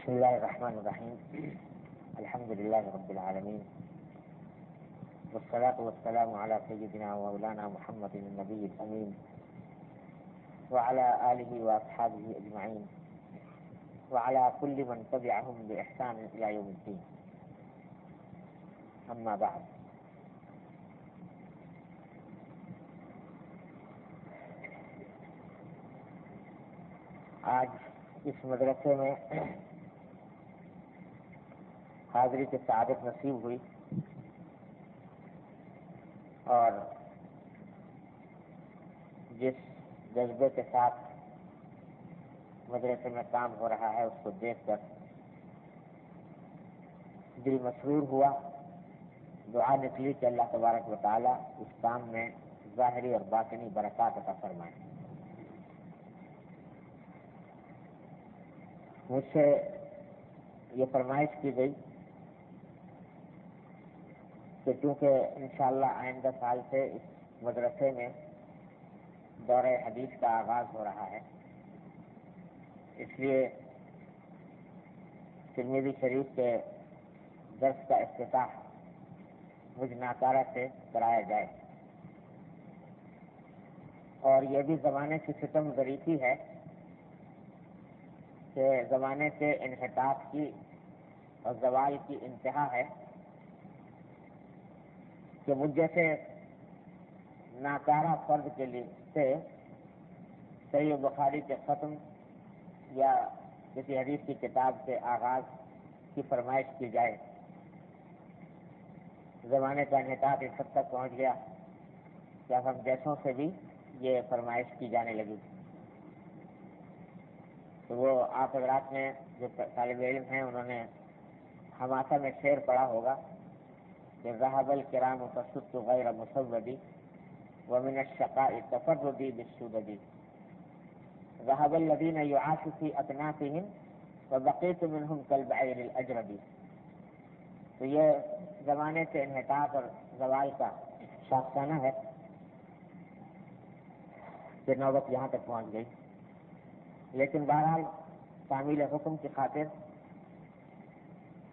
بسم الله الرحمن الرحيم. الحمد لله رب العالمين. والصلاة والسلام على سيدنا ومولانا محمد النبي الأمين. وعلى آله وأصحابه أجمعين. وعلى كل من تبعهم بإحسان إلى يوم الدين. أما بعد. آج اس مدرسے میں حاضری کی سعادت نصیب ہوئی اور جس جذبے کے ساتھ مدرسے میں کام ہو رہا ہے، اس کو دیکھ کر دل مسرور ہوا، دعا نکلی کہ اللہ تبارک و تعالیٰ اس کام میں ظاہری اور باطنی برکات عطا فرمائے۔ مجھ سے یہ فرمائش کی گئی کہ چونکہ انشاءاللہ آئندہ سال سے اس مدرسے میں دور حدیث کا آغاز ہو رہا ہے، اس لیے ترمیدی شریف کے درس کا افتتاح مجھ ناکارہ سے کرایا جائے۔ اور یہ بھی زمانے کی ستم ظریفی ہے کہ زمانے سے انحطاط کی اور زوال کی انتہا ہے۔ کہ مجھ جیسے ناکارہ فرد کے لیے سے صحیح بخاری کے ختم یا کسی حدیث کی کتاب سے آغاز کی فرمائش کی جائے۔ زمانے کا انحطاط اس حد تک پہنچ گیا کہ اب ہم جیسوں سے بھی یہ فرمائش کی جانے لگی۔ تو وہ آپ حضرات میں جو طالب علم ہیں، انہوں نے ہماسا میں شعر پڑھا ہوگا۔ کہ رحب الکرام تسد غیر مصودی ومن الشقاء تفردی بالسودی رحب الذین یعاش فی اطنافهم وبقیت منهم كالبعیر الاجربی تو یہ زمانے سے انحطاط اور زوال کا شاخسانہ ہے کہ نوبت یہاں تک پہنچ گئی. لیکن بہرحال تعمیل حکم کی خاطر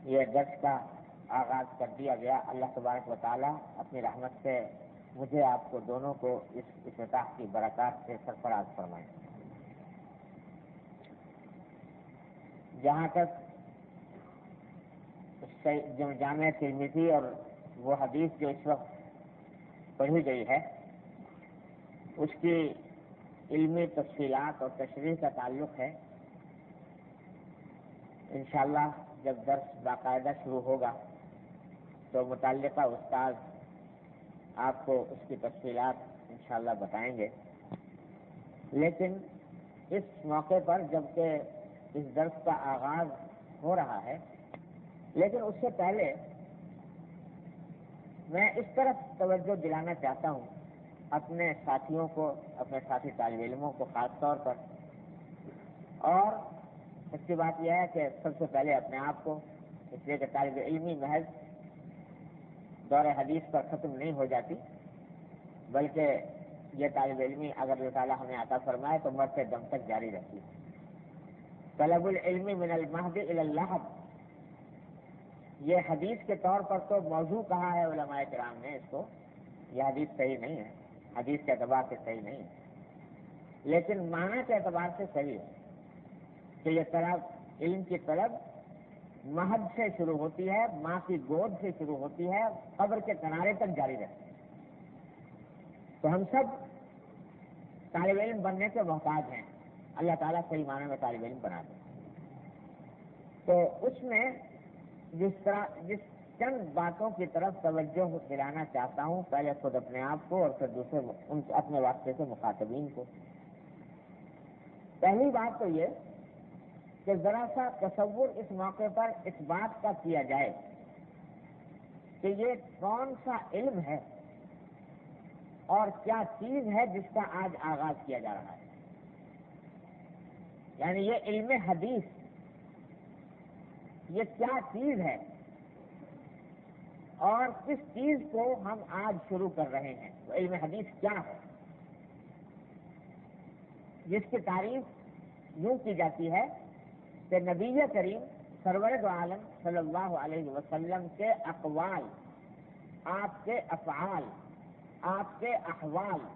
یہ درس کا آغاز کر دیا گیا۔ اللہ تبارک و تعالیٰ اپنی رحمت سے مجھے آپ کو دونوں کو اس افتتاح کی برکات سے سرفراز فرمائے۔ جہاں تک جامع ترمیزی اور وہ حدیث جو اس وقت پڑھی گئی ہے، اس کی علمی تفصیلات اور تشریح کا تعلق ہے۔ انشاءاللہ جب درس باقاعدہ شروع ہوگا تو متعلقہ استاد آپ کو اس کی تفصیلات انشاءاللہ بتائیں گے۔ لیکن اس موقع پر جبکہ اس درس کا آغاز ہو رہا ہے، لیکن اس سے پہلے میں اس طرف توجہ دلانا چاہتا ہوں اپنے ساتھیوں کو، اپنے ساتھی طالب علموں کو خاص طور پر۔ اور سچی بات یہ ہے کہ سب سے پہلے اپنے آپ کو، اس لیے کہ طالب علمی محض دور حدیث پر ختم نہیں ہو جاتی، بلکہ یہ طالب علمی اگر اللہ تعالیٰ ہمیں عطا فرمائے تو مرتے دم تک جاری رہتی ہے طلب العلمی من المہد اللہ یہ حدیث کے طور پر تو موضوع کہا ہے علماء کرام نے اس کو۔ یہ حدیث صحیح نہیں ہے۔ حدیث کے اعتبار سے صحیح نہیں ہے۔ لیکن معنی کے اعتبار سے صحیح ہے کہ یہ طلب، علم کی طلب مہد سے شروع ہوتی ہے ماں کی گود سے شروع ہوتی ہے، قبر کے کنارے تک جاری رہتی ہے۔ تو ہم سب طالب علم بننے کے محتاج ہیں۔ اللہ تعالیٰ صحیح معنی میں طالب علم بنا دیں تو اس میں جس طرح، جس چند باتوں کی طرف توجہ دلانا چاہتا ہوں، پہلے خود اپنے آپ کو اور پھر دوسرے، ان اپنے واسطے سے مخاطبین کو۔ پہلی بات تو یہ کہ ذرا سا تصور اس موقع پر اس بات کا کیا جائے کہ یہ کون سا علم ہے اور کیا چیز ہے جس کا آج آغاز کیا جا رہا ہے؟ یعنی یہ علم حدیث، یہ کیا چیز ہے اور کس چیز کو ہم آج شروع کر رہے ہیں؟ وہ علم حدیث کیا ہے؟ جس کی تعریف یوں کی جاتی ہے کہ نبی کریم سرور عالم صلی اللہ علیہ وسلم کے اقوال، آپ کے افعال، آپ کے احوال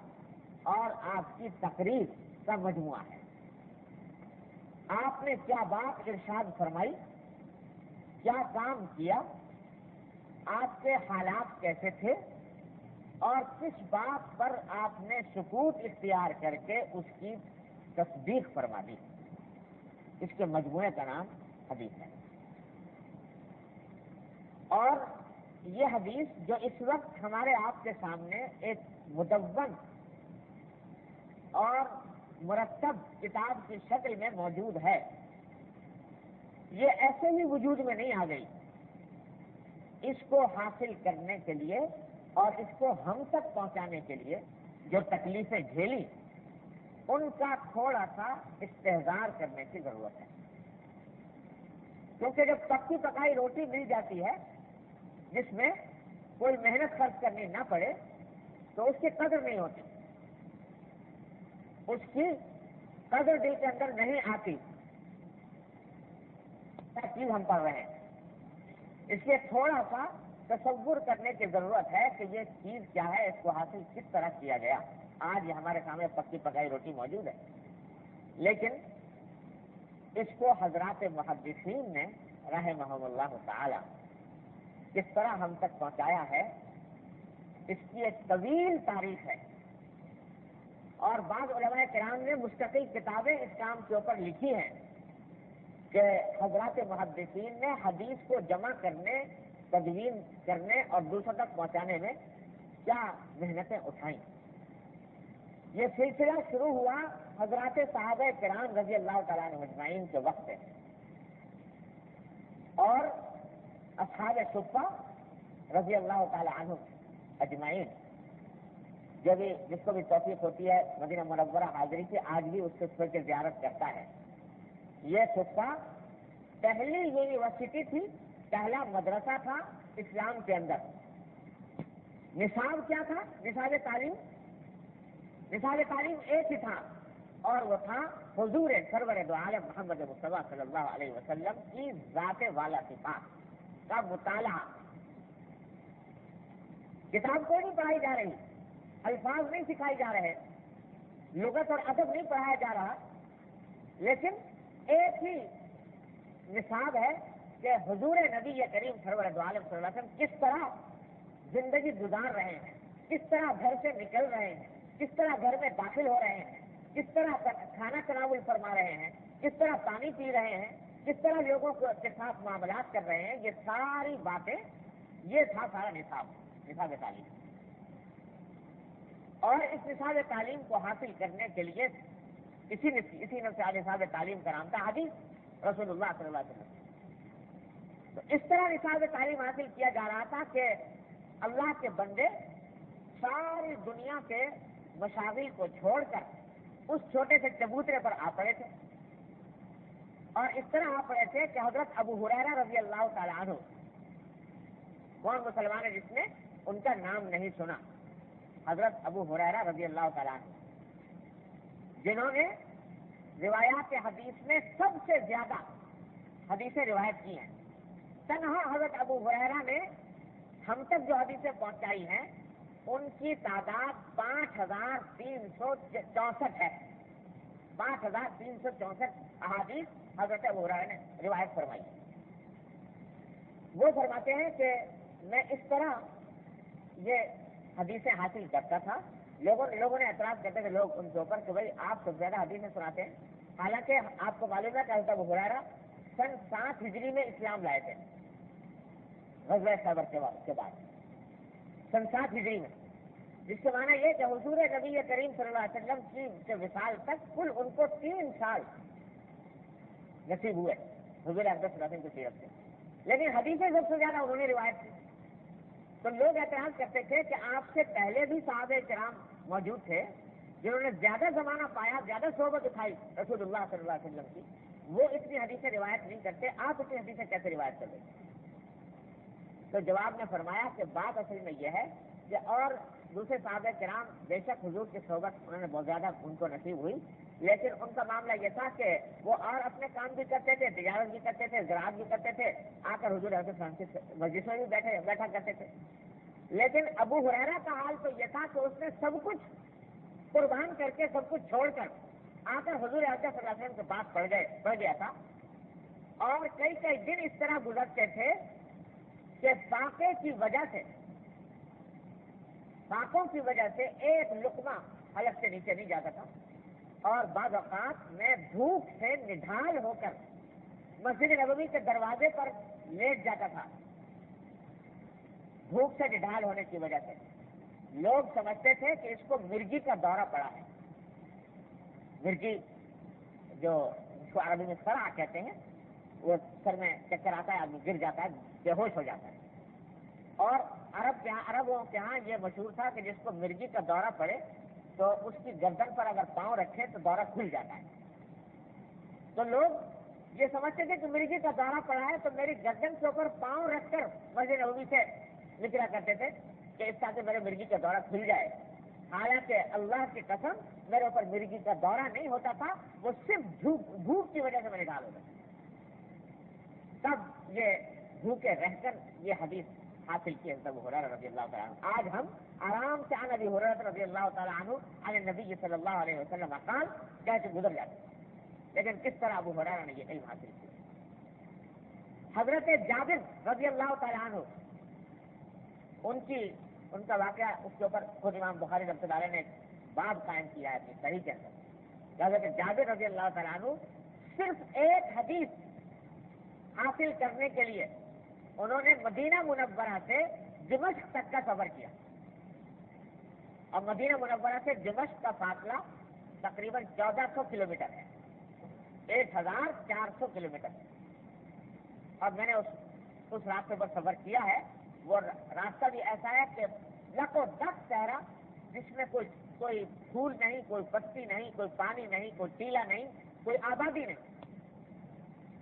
اور آپ کی تقریر کا مجموعہ ہے۔ آپ نے کیا بات ارشاد فرمائی؟ کیا کام کیا؟ آپ کے حالات کیسے تھے؟ اور کس بات پر آپ نے سکوت اختیار کر کے اس کی تصدیق فرما دی؟ اس کے مجموعے کا نام حدیث ہے۔ اور یہ حدیث جو اس وقت ہمارے آپ کے سامنے ایک مدون اور مرتب کتاب کی شکل میں موجود ہے۔ یہ ایسے ہی وجود میں نہیں آ گئی۔ اس کو حاصل کرنے کے لیے اور اس کو ہم تک پہنچانے کے لیے جو تکلیفیں جھیلی ان کا تھوڑا سا استحصار کرنے کی ضرورت ہے۔ کیونکہ جب پکی پکائی روٹی مل جاتی ہے، جس میں کوئی محنت خرچ کرنی نہ پڑے، تو اس کی قدر نہیں ہوتی۔ اس کی قدر دل کے اندر نہیں آتی۔ چیز ہم پڑھ رہے ہیں؟ اس لیے تھوڑا سا تصور کرنے کی ضرورت ہے کہ یہ چیز کیا ہے، اس کو حاصل کس طرح کیا گیا۔ آج ہمارے سامنے پکی پکائی روٹی موجود ہے۔ لیکن اس کو حضرات محدثین نے رحمہ محمد اللہ تعالی کس طرح ہم تک پہنچایا ہے۔ اس کی ایک طویل تاریخ ہے۔ اور بعض علماء کرام نے مستقل کتابیں اس کام کے اوپر لکھی ہیں کہ حضرات محدثین نے حدیث کو جمع کرنے، تدوین کرنے اور دوسروں تک پہنچانے میں کیا محنتیں اٹھائیں۔ یہ سلسلہ شروع ہوا حضرات صحابہ کرام رضی اللہ تعالیٰ مجمعین کے وقت ہے اور اصحاب صفا رضی اللہ تعالیٰ عنہ اجمعین۔ جو بھی جس کو بھی توفیق ہوتی ہے، مدینہ منورہ حاضری سے آج بھی اس صفے کی زیارت کرتا ہے۔ یہ صفا پہلی یونیورسٹی تھی، پہلا مدرسہ تھا اسلام کے اندر۔ نصاب کیا تھا؟ نصاب تعلیم۔ نصاب تعلیم ایک ہی تھا اور وہ تھا حضور سرور دو عالم محمد مصطفیٰ صلی اللہ علیہ وسلم کی ذات والا صفات کا مطالعہ۔ کتاب کوئی نہیں پڑھائی جا رہی، الفاظ نہیں سکھائی جا رہے، لغت اور ادب نہیں پڑھایا جا رہا، لیکن ایک ہی نصاب ہے کہ حضور نبی یا کریم سرور عالم صلی اللہ علیہ وسلم کس طرح زندگی گزار رہے ہیں، کس طرح گھر سے نکل رہے ہیں۔ کس طرح گھر میں داخل ہو رہے ہیں کس طرح کھانا تناول فرما رہے ہیں کس طرح پانی پی رہے ہیں کس طرح لوگوں کے ساتھ معاملات کر رہے ہیں، یہ ساری باتیں، یہ تھا سارا نصاب نصاب تعلیم۔ اور اس نصاب تعلیم کو حاصل کرنے کے لیے اسی اسی نصاب تعلیم کا نام تھا حدیث رسول اللہ صلی اللہ علیہ وسلم۔ تو اس طرح نصاب تعلیم حاصل کیا جا رہا تھا کہ اللہ کے بندے ساری دنیا کے مشاغل کو چھوڑ کر اس چھوٹے سے چبوترے پر آ پڑے تھے۔ اور اس طرح آ پڑے تھے کہ حضرت ابو حریرہ رضی اللہ تعالیٰ عنہ، کون مسلمان ہے جس نے ان کا نام نہیں سنا؟ حضرت ابو حریرہ رضی اللہ تعالیٰ عنہ۔ جنہوں نے روایات حدیث میں سب سے زیادہ حدیثیں روایت کی ہیں۔ تنہا حضرت ابو حریرہ نے ہم تک جو حدیثیں پہنچائی ہیں ان کی تعداد پانچ ہزار تین سو چونسٹھ ہے۔ پانچ ہزار تین سو چونسٹھ احادیث حضرت ابو نے روایت فرمائی۔ وہ فرماتے ہیں کہ میں اس طرح یہ حدیثیں حاصل کرتا تھا۔ لوگوں لوگوں نے اعتراض کرتے تھے، لوگ ان کے اوپر کہ بھائی آپ سب زیادہ حدیثیں سناتے ہیں۔ حالانکہ آپ کو معلوم ہے کہ حضرت ابو سن سات ہجری میں اسلام لائے تھے، غزوہ صبر کے بعد۔ سن ہجری میں جس کے معنی یہ کہ حضور نبی کریم صلی اللہ علیہ وسلم کی وصال تک کل ان کو تین سال نصیب ہوئے۔ حضور اقدس صلی اللہ علیہ وسلم کی سیرت سے۔ لیکن حدیثیں سب سے زیادہ انہوں نے روایت کی۔ تو لوگ اعتراض کرتے تھے کہ آپ سے پہلے بھی صحابہ کرام موجود تھے، جنہوں نے زیادہ زمانہ پایا، زیادہ صحبت اٹھائی رسول اللہ صلی اللہ علیہ وسلم کی۔ وہ اتنی حدیثیں روایت نہیں کرتے، آپ اتنی حدیثیں کیسے روایت کر رہے تو جواب نے فرمایا کہ بات اصل میں یہ ہے کہ اور دوسرے صحابہ کرام بے شک حضور کی صحبت انہوں نے بہت زیادہ ان کو نصیب ہوئی، لیکن ان کا معاملہ یہ تھا کہ وہ اور اپنے کام بھی کرتے تھے، تجارت بھی کرتے تھے، زراعت بھی کرتے تھے، آ کر حضور حضرت مسجد میں بھی بیٹھے، بیٹھا کرتے تھے۔ لیکن ابو حرارا کا حال تو یہ تھا کہ اس نے سب کچھ قربان کر کے سب کچھ چھوڑ کر آ کر حضور حضرت صلی اللہ علیہ وسلم کے پاس پڑ گئے پڑ گیا تھا۔ اور کئی کئی دن اس طرح گزرتے تھے کہ فاقے کی وجہ سے فاقوں کی وجہ سے ایک لقمہ حلق سے نیچے نہیں جاتا تھا، اور بعض اوقات میں بھوک سے نڈھال ہو کر مسجد نبوی کے دروازے پر لیٹ جاتا تھا۔ بھوک سے نڈھال ہونے کی وجہ سے۔ لوگ سمجھتے تھے کہ اس کو مرگی کا دورہ پڑا ہے۔ مرگی جو اس کو عربی میں سرا کہتے ہیں، وہ سر میں چکر آتا ہے، آدمی گر جاتا ہے۔ بے ہوش ہو جاتا ہے۔ اور عرب کے یہاں عربوں کے یہاں یہ مشہور تھا کہ جس کو مرگی کا دورہ پڑے تو اس کی گردن پر اگر پاؤں رکھے تو دورہ کھل جاتا ہے۔ تو لوگ یہ سمجھتے تھے کہ مرغی کا دورہ پڑا ہے تو میری گردن کے اوپر پاؤں رکھ کر مسجد نبوی سے نکلا کرتے تھے کہ اس طرح سے میرے مرغی کا دورہ کھل جائے۔ حالانکہ اللہ کی قسم میرے اوپر مرغی کا دورہ نہیں ہوتا تھا، وہ صرف بھوک کی وجہ سے میرے ڈال ہوتا تب یہ بھوکے رہ کر یہ حدیث حاصل کی حضرت حرار رضی اللہ تعالیٰ عنہ۔ آج ہم آرام سے عن ابی حرار رضی اللہ تعالیٰ عنہ، عن نبی صلی اللہ علیہ وسلم مقام کہتے گزر جاتے لیکن کس طرح ابو حرارہ نے یہ علم حاصل کیا حضرت جابر رضی اللہ تعالیٰ عنہ، ان کی، ان کا واقعہ اس کے اوپر خود امام بخاری رب اللہ نے باب قائم کیا ہے اپنی صحیح کے اندر۔ حضرت جابر رضی اللہ تعالیٰ عنہ صرف ایک حدیث حاصل کرنے کے لیے انہوں نے مدینہ منورہ سے دمشق تک کا سفر کیا۔ اور مدینہ منورہ سے دمشق کا فاصلہ تقریباً چودہ سو کلو میٹر ہے۔ ایک ہزار چار سو کلو میٹر اور میں نے اس اس راستے پر سفر کیا ہے۔ وہ راستہ بھی ایسا ہے کہ لکو دس چہرہ جس میں کوئی کوئی پھول نہیں، کوئی پتی نہیں، کوئی پانی نہیں، کوئی ٹیلا نہیں، کوئی آبادی نہیں۔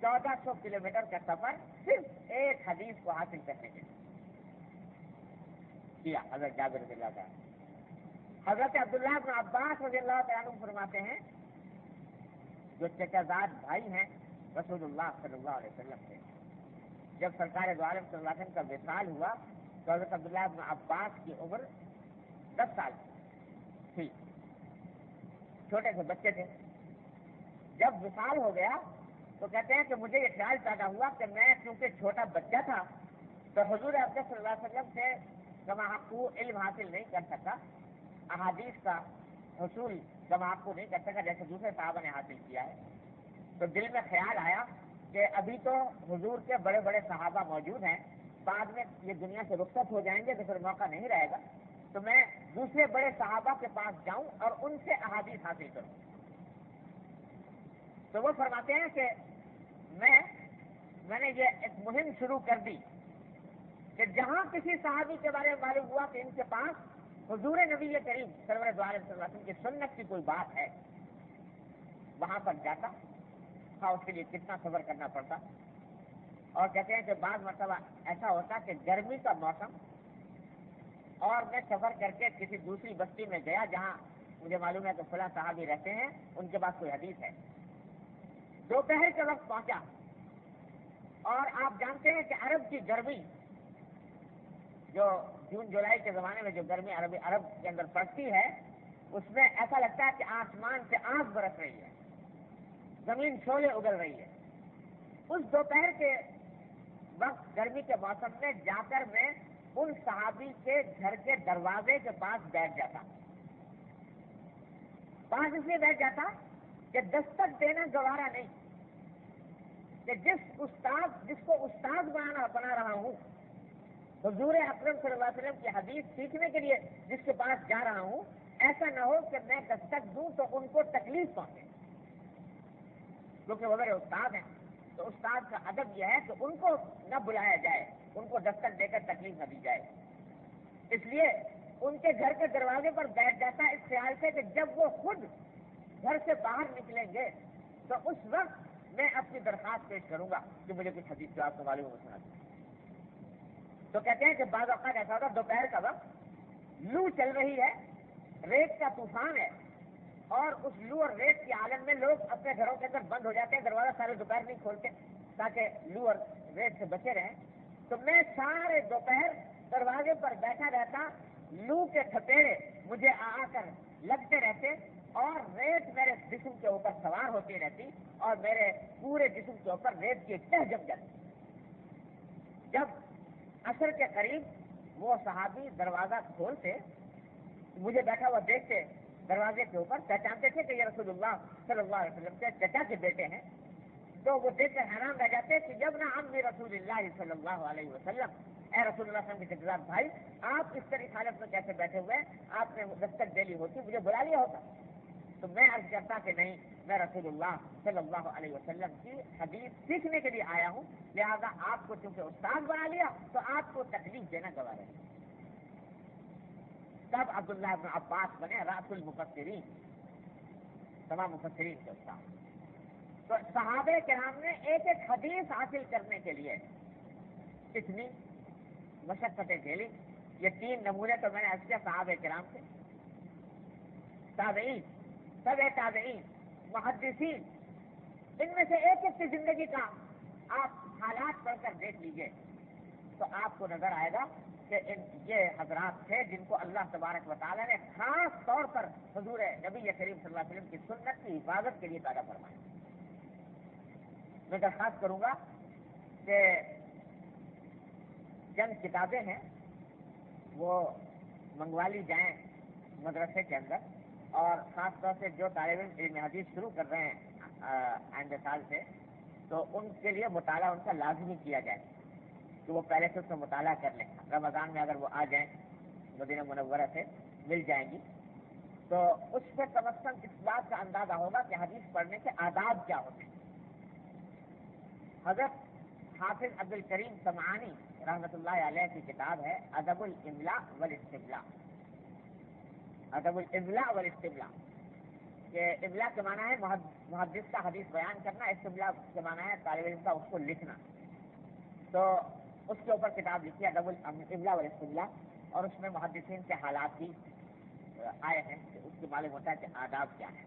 چودہ سو کلو میٹر کا سفر صرف ایک حدیث کو حاصل کرنے کے لیے۔ کیا حضرت جابر رضی اللہ تعالیٰ۔ حضرت عبداللہ بن عباس رضی اللہ تعالیٰ فرماتے ہیں، جو چچا زاد بھائی ہیں، رسول اللہ صلی اللہ علیہ وسلم سے جب سرکار دو عالم صلی اللہ علیہ وسلم کا وصال ہوا، تو حضرت عبداللہ بن عباس کی عمر دس سال تھی۔ چھوٹے سے بچے تھے۔ جب وصال ہو گیا تو کہتے ہیں کہ مجھے یہ خیال پیدا ہوا کہ میں کیونکہ چھوٹا بچہ تھا، تو حضور افضل صلی اللہ علیہ وسلم سے کو علم حاصل نہیں کر سکا، احادیث کا حصول کو نہیں کر سکا جیسے دوسرے صاحبہ نے حاصل کیا ہے۔ تو دل میں خیال آیا کہ ابھی تو حضور کے بڑے بڑے صحابہ موجود ہیں، بعد میں یہ دنیا سے رخصت ہو جائیں گے تو پھر موقع نہیں رہے گا۔ تو میں دوسرے بڑے صحابہ کے پاس جاؤں اور ان سے احادیث حاصل کروں۔ تو وہ فرماتے ہیں کہ میں میں نے یہ ایک مہم شروع کر دی کہ جہاں کسی صحابی کے بارے میں معلوم ہوا کہ ان کے پاس حضور نبی کریم سرور صلی اللہ علیہ وسلم کی سنت کی کوئی بات ہے، وہاں پر جاتا ہاں اس کے لیے کتنا سفر کرنا پڑتا۔ اور کہتے ہیں کہ بعض مرتبہ ایسا ہوتا کہ گرمی کا موسم اور میں سفر کر کے کسی دوسری بستی میں گیا جہاں مجھے معلوم ہے کہ فلاں صحابی رہتے ہیں، ان کے پاس کوئی حدیث ہے۔ دوپہر کے وقت پہنچا اور آپ جانتے ہیں کہ عرب کی گرمی جو جون جولائی کے زمانے میں جو گرمی عربی عرب کے اندر پڑتی ہے، اس میں ایسا لگتا ہے کہ آسمان سے آنکھ برس رہی ہے۔ زمین چھولے اگل رہی ہے۔ اس دوپہر کے وقت گرمی کے موسم میں جا کر میں ان صحابی کے گھر کے دروازے کے پاس بیٹھ جاتا۔ پاس اس لیے بیٹھ جاتا کہ دستک دینا گوارا نہیں۔ کہ جس استاد جس کو استاد بنانا بنا رہا ہوں، حضور اکرم صلی اللہ علیہ وسلم کی حدیث سیکھنے کے لیے جس کے پاس جا رہا ہوں، ایسا نہ ہو کہ میں دستک دوں تو ان کو تکلیف پہنچے۔ کیونکہ وہ میرے استاد ہیں، تو استاد کا ادب یہ ہے کہ ان کو نہ بلایا جائے، ان کو دستک دے کر تکلیف نہ دی جائے۔ اس لیے ان کے گھر کے دروازے پر بیٹھ جاتا ہے اس خیال سے کہ جب وہ خود گھر سے باہر نکلیں گے، تو اس وقت میں اپنی درخواست پیش کروں گا کہ مجھے کچھ حدیث جو آپ کو معلوم ہو سنا دیں۔ تو کہتے ہیں کہ بعض اوقات ایسا ہوتا دوپہر کا وقت لو چل رہی ہے، ریت کا طوفان ہے، اور اس لو اور ریت کے عالم میں لوگ اپنے گھروں کے اندر بند ہو جاتے ہیں، دروازہ سارے دوپہر نہیں کھولتے تاکہ لو اور ریت سے بچے رہیں۔ تو میں سارے دوپہر دروازے پر بیٹھا رہتا، لو کے تھپیڑے مجھے آ کر لگتے رہتے اور ریت میرے جسم کے اوپر سوار ہوتی رہتی اور میرے پورے جسم کے اوپر ریت کی تہ جم جاتی۔ جب عصر کے قریب وہ صحابی دروازہ کھولتے، مجھے بیٹھا ہوا دیکھتے، دروازے کے اوپر پہچانتے تھے کہ یہ رسول اللہ صلی اللہ علیہ وسلم کے چچا کے بیٹے ہیں۔ تو وہ دیکھ کر حیران رہ جاتے کہ جب نہ ہم بھی رسول اللہ صلی اللہ علیہ وسلم، اے رسول اللہ وسلم کے جگہ بھائی، آپ اس طرح حالت میں کیسے بیٹھے ہوئے؟ آپ نے دستک دے لی ہوتی، مجھے بلا لیا ہوتا۔ تو میں عرض کرتا کہ نہیں، میں رسول اللہ صلی اللہ علیہ وسلم کی حدیث سیکھنے کے لیے آیا ہوں، لہذا آپ کو چونکہ استاد بنا لیا تو آپ کو تکلیف دینا گوارے تب عبداللہ ابن عباس بنے راس المفسرین، تمام مفسرین کے استاد۔ تو صحابہ کرام نے ایک ایک حدیث حاصل کرنے کے لیے اتنی مشقتیں جھیلی، یہ تین نمونے تو میں نے کیا صحابہ کرام سے۔ تابعین سب تابعین، محدثین، ان میں سے ایک ایک کی زندگی کا آپ حالات پڑھ کر دیکھ لیجیے۔ تو آپ کو نظر آئے گا کہ ان یہ حضرات تھے جن کو اللہ تبارک و تعالیٰ نے خاص طور پر حضور نبی کریم صلی اللہ علیہ وسلم کی سنت کی حفاظت کے لیے پیدا فرمایا۔ میں درخواست کروں گا کہ چند کتابیں ہیں وہ منگوا لی جائیں مدرسے کے اندر۔ اور خاص طور سے جو طالب علم علم حدیث شروع کر رہے ہیں آئندہ سال سے، تو ان کے لیے مطالعہ ان کا لازمی کیا جائے کہ وہ پہلے سے اس میں مطالعہ کر لیں۔ رمضان میں اگر وہ آ جائیں، مدینہ منورہ سے مل جائیں گی، تو اس سے کم از کم اس بات کا اندازہ ہوگا کہ حدیث پڑھنے کے آداب کیا ہوتے ہیں۔ حضرت حافظ عبد الکریم سمعانی رحمۃ اللہ علیہ کی کتاب ہے، ادب الاملا والاستبلا ادب الابلا والاستبلا کہ ابلا کے معنی ہے محدث کا حدیث بیان کرنا استبلا کے معنی ہے طالب علم کا اس کو لکھنا۔ تو اس کے اوپر کتاب لکھی، ادب الابلا والاستبلا اور اس میں محدثین کے حالات بھی آئے ہیں، کہ اس کے معلوم ہوتا ہے کہ آداب کیا ہے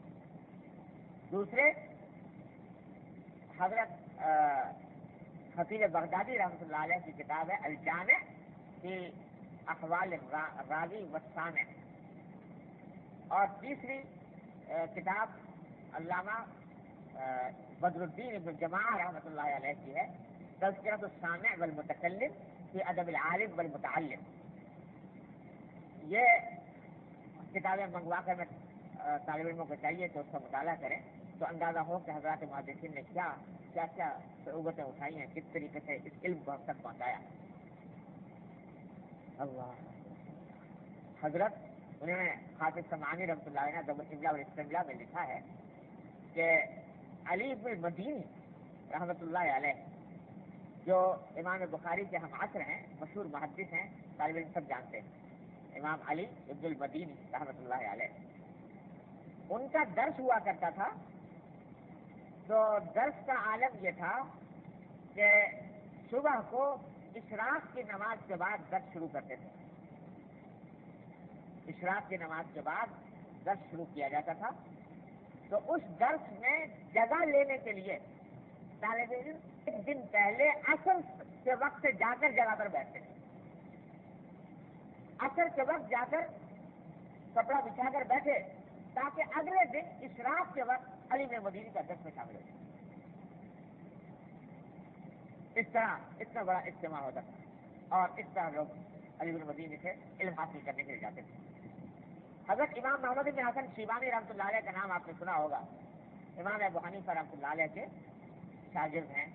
دوسرے، حضرت حفیظ بغدادی رحمۃ اللہ علیہ کی کتاب ہے الجامع کی اخوال راوی وسامع اور تیسری کتاب علامہ بدر الدین ابن جماع رحمۃ اللہ علیہ کی ہے تذکرت السامع والمتکلم فی ادب العالم والمتعلم۔ یہ کتابیں منگوا کر میں طالب علموں کو چاہیے کہ اس کا مطالعہ کریں۔ تو اندازہ ہو کہ حضرات محدثین نے کیا کیا کیا صعوبتیں اٹھائی ہیں، کس طریقے سے اس علم کو ہم تک پہنچایا۔ اللہ۔ حضرت انہوں نے حافظ سمانی رحمۃ اللہ علیہ دب البلا اور اسطبلا میں لکھا ہے کہ علی ابن المدینی رحمۃ اللہ علیہ، جو امام بخاری کے ہم عصر ہیں، مشہور محدث ہیں، طالب علم سب جانتے ہیں، امام علی ابن المدینی رحمۃ اللہ علیہ۔ ان کا درس ہوا کرتا تھا۔ تو درس کا عالم یہ تھا کہ صبح کو اشراق کی نماز کے بعد درس شروع کرتے تھے۔ اشراق کی نماز کے بعد درس شروع کیا جاتا تھا۔ تو اس درس میں جگہ لینے کے لیے طالب علم ایک دن پہلے اصل کے وقت سے جا کر جگہ پر بیٹھتے تھے۔ اثر کے وقت جا کر کپڑا بچھا کر بیٹھے تاکہ اگلے دن اشراق کے وقت علی میں مدینی کا درس میں شامل ہو اس طرح اتنا بڑا اجتماع ہوتا تھا اور اس طرح لوگ علی مدینی سے علم حاصل کرنے کے لیے جاتے تھے۔ حضرت امام محمد بن حسن شیبانی رحمۃ اللہ علیہ کا نام آپ نے سنا ہوگا۔ امام ابو حنیفہ رحمۃ اللہ علیہ کے شاگرد ہیں،